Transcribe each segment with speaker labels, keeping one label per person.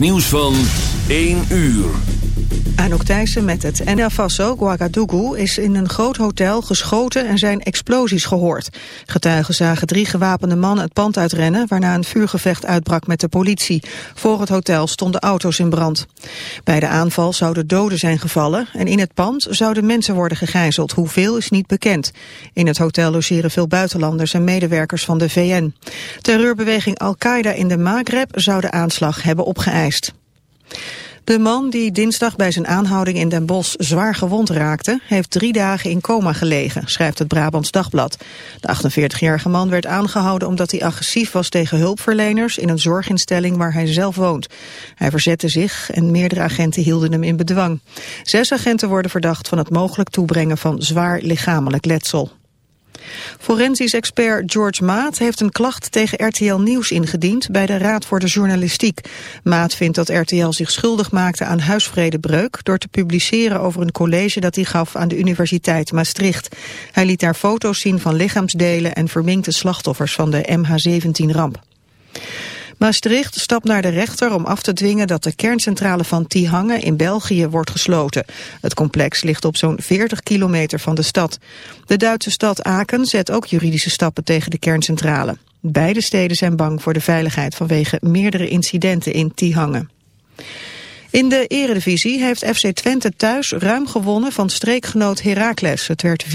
Speaker 1: Nieuws van 1 uur.
Speaker 2: Anouk Thijssen met het NL Faso, Ouagadougou, is in een groot hotel geschoten en zijn explosies gehoord. Getuigen zagen drie gewapende mannen het pand uitrennen, waarna een vuurgevecht uitbrak met de politie. Voor het hotel stonden auto's in brand. Bij de aanval zouden doden zijn gevallen en in het pand zouden mensen worden gegijzeld. Hoeveel is niet bekend. In het hotel logeren veel buitenlanders en medewerkers van de VN. Terreurbeweging Al-Qaeda in de Maghreb zou de aanslag hebben opgeëist. De man die dinsdag bij zijn aanhouding in Den Bosch zwaar gewond raakte... heeft drie dagen in coma gelegen, schrijft het Brabants Dagblad. De 48-jarige man werd aangehouden omdat hij agressief was tegen hulpverleners... in een zorginstelling waar hij zelf woont. Hij verzette zich en meerdere agenten hielden hem in bedwang. Zes agenten worden verdacht van het mogelijk toebrengen van zwaar lichamelijk letsel. Forensisch expert George Maat heeft een klacht tegen RTL Nieuws ingediend bij de Raad voor de Journalistiek. Maat vindt dat RTL zich schuldig maakte aan huisvredebreuk door te publiceren over een college dat hij gaf aan de Universiteit Maastricht. Hij liet daar foto's zien van lichaamsdelen en verminkte slachtoffers van de MH17-ramp. Maastricht stapt naar de rechter om af te dwingen dat de kerncentrale van Tihange in België wordt gesloten. Het complex ligt op zo'n 40 kilometer van de stad. De Duitse stad Aken zet ook juridische stappen tegen de kerncentrale. Beide steden zijn bang voor de veiligheid vanwege meerdere incidenten in Tihange. In de eredivisie heeft FC Twente thuis ruim gewonnen van streekgenoot Heracles. Het werd 4-0.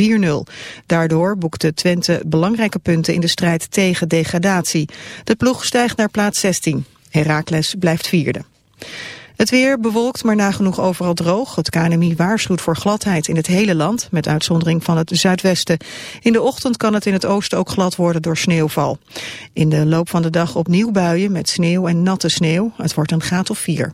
Speaker 2: Daardoor boekte Twente belangrijke punten in de strijd tegen degradatie. De ploeg stijgt naar plaats 16. Heracles blijft vierde. Het weer bewolkt, maar nagenoeg overal droog. Het KNMI waarschuwt voor gladheid in het hele land, met uitzondering van het zuidwesten. In de ochtend kan het in het oosten ook glad worden door sneeuwval. In de loop van de dag opnieuw buien met sneeuw en natte sneeuw. Het wordt een graad of 4.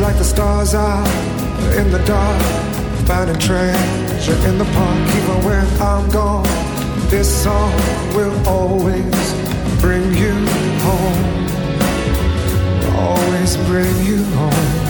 Speaker 3: like the stars are in the dark. Finding treasure in the park, even when I'm gone. This song will always bring you home. Always bring you home.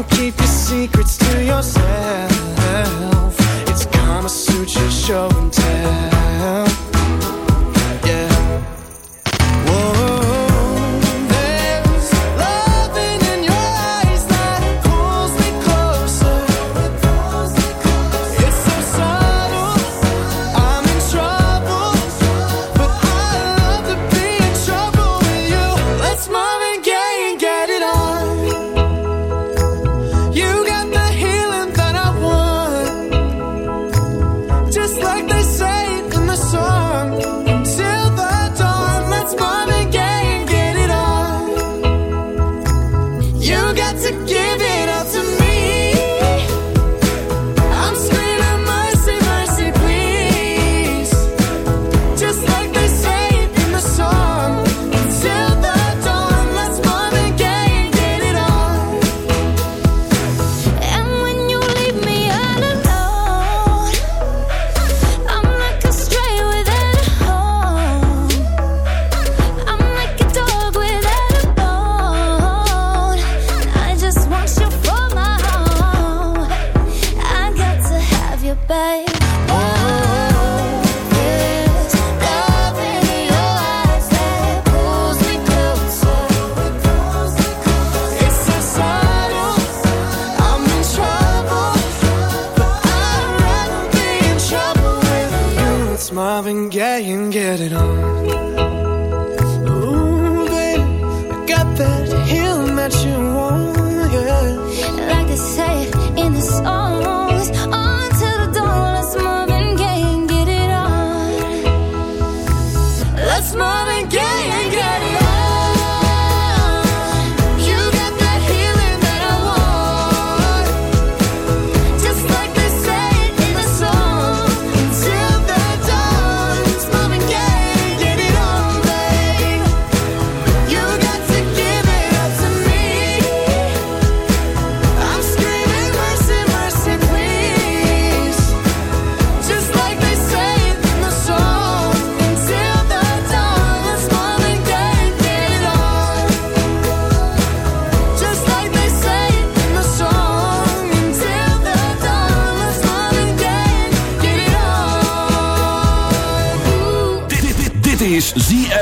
Speaker 4: Don't keep your secrets to yourself. It's gonna suit your show and
Speaker 1: tell.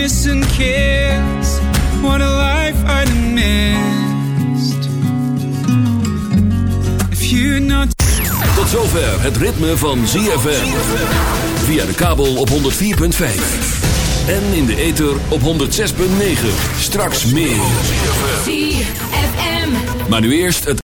Speaker 5: Innocent kiss. What a life I'd have missed. If you'd not
Speaker 1: Tot zover het ritme van ZFM. Via de kabel op 104.5. En in de ether op 106.9. Straks meer.
Speaker 6: ZFM.
Speaker 1: Maar nu eerst het